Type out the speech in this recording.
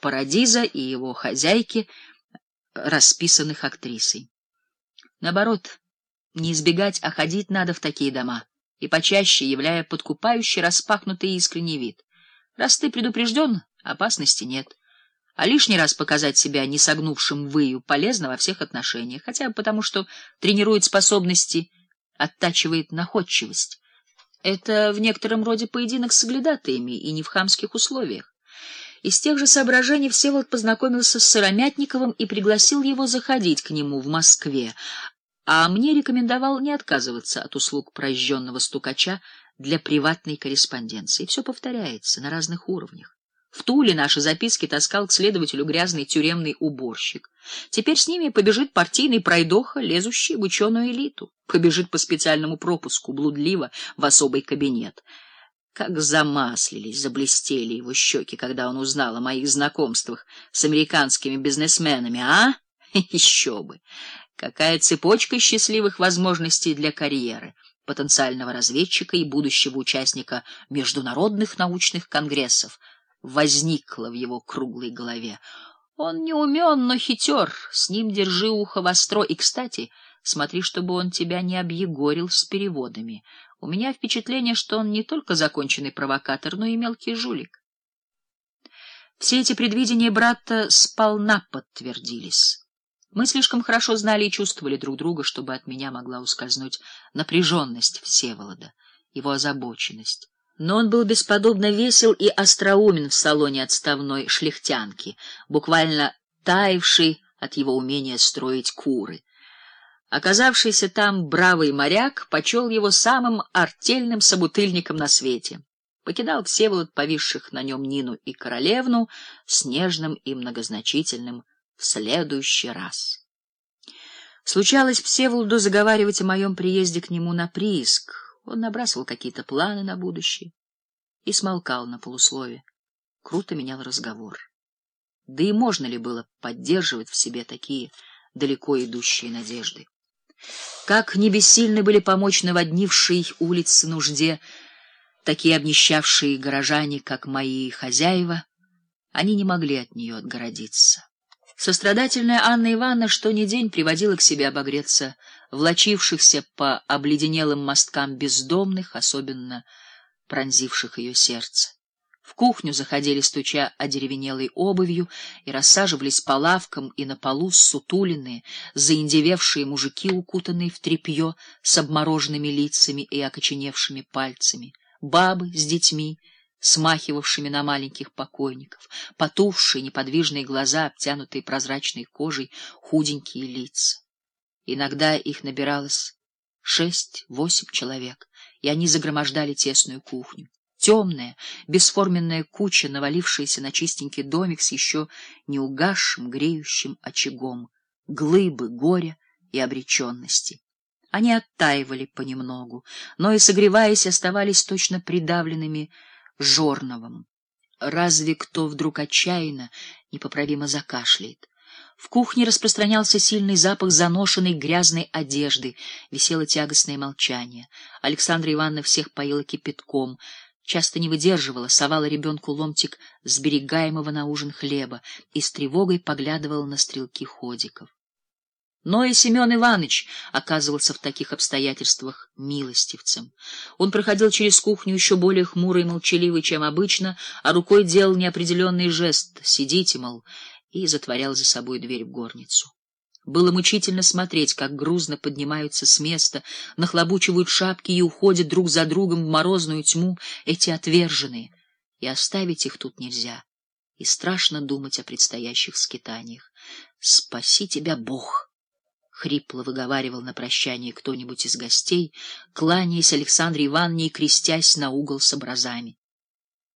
Парадиза и его хозяйки, расписанных актрисой. Наоборот, не избегать, а ходить надо в такие дома, и почаще являя подкупающий распахнутый искренний вид. Раз ты предупрежден, опасности нет. А лишний раз показать себя не согнувшим выю полезно во всех отношениях, хотя бы потому, что тренирует способности, оттачивает находчивость. Это в некотором роде поединок с соглядатаями и не в хамских условиях. Из тех же соображений Всеволод познакомился с Сыромятниковым и пригласил его заходить к нему в Москве, а мне рекомендовал не отказываться от услуг прожженного стукача для приватной корреспонденции. Все повторяется на разных уровнях. В Туле наши записки таскал к следователю грязный тюремный уборщик. Теперь с ними побежит партийный пройдоха, лезущий в ученую элиту. Побежит по специальному пропуску, блудливо, в особый кабинет. Как замаслились, заблестели его щеки, когда он узнал о моих знакомствах с американскими бизнесменами, а? Еще бы! Какая цепочка счастливых возможностей для карьеры, потенциального разведчика и будущего участника международных научных конгрессов возникла в его круглой голове. Он не умен, но хитер, с ним держи ухо востро. И, кстати, смотри, чтобы он тебя не объегорил с переводами. У меня впечатление, что он не только законченный провокатор, но и мелкий жулик. Все эти предвидения брата сполна подтвердились. Мы слишком хорошо знали и чувствовали друг друга, чтобы от меня могла ускользнуть напряженность Всеволода, его озабоченность. Но он был бесподобно весел и остроумен в салоне отставной шляхтянки, буквально таявший от его умения строить куры. Оказавшийся там бравый моряк почел его самым артельным собутыльником на свете. Покидал Всеволод повисших на нем Нину и королевну с нежным и многозначительным «в следующий раз». Случалось Всеволоду заговаривать о моем приезде к нему на прииск. Он набрасывал какие-то планы на будущее и смолкал на полуслове. Круто менял разговор. Да и можно ли было поддерживать в себе такие далеко идущие надежды? Как не бессильны были помочь наводнившей улицы нужде такие обнищавшие горожане, как мои хозяева, они не могли от нее отгородиться. Сострадательная Анна Ивановна что ни день приводила к себе обогреться влачившихся по обледенелым мосткам бездомных, особенно пронзивших ее сердце. В кухню заходили, стуча одеревенелой обувью, и рассаживались по лавкам и на полу сутулиные, заиндевевшие мужики, укутанные в тряпье, с обмороженными лицами и окоченевшими пальцами, бабы с детьми, смахивавшими на маленьких покойников, потухшие неподвижные глаза, обтянутые прозрачной кожей, худенькие лица. Иногда их набиралось шесть-восемь человек, и они загромождали тесную кухню. Темная, бесформенная куча, навалившаяся на чистенький домик с еще не угасшим, греющим очагом, глыбы горя и обреченности. Они оттаивали понемногу, но и, согреваясь, оставались точно придавленными жорновом. Разве кто вдруг отчаянно, непоправимо закашляет? В кухне распространялся сильный запах заношенной грязной одежды, висело тягостное молчание. Александра Ивановна всех поила кипятком, часто не выдерживала, совала ребенку ломтик сберегаемого на ужин хлеба и с тревогой поглядывала на стрелки ходиков. Но и Семен Иванович оказывался в таких обстоятельствах милостивцем. Он проходил через кухню еще более хмурый и молчаливый, чем обычно, а рукой делал неопределенный жест «сидите, мол», и затворял за собой дверь в горницу. Было мучительно смотреть, как грузно поднимаются с места, нахлобучивают шапки и уходят друг за другом в морозную тьму эти отверженные, и оставить их тут нельзя. И страшно думать о предстоящих скитаниях. Спаси тебя, Бог! хрипло выговаривал на прощание кто-нибудь из гостей, кланяясь Александре Ивановне и крестясь на угол с образами.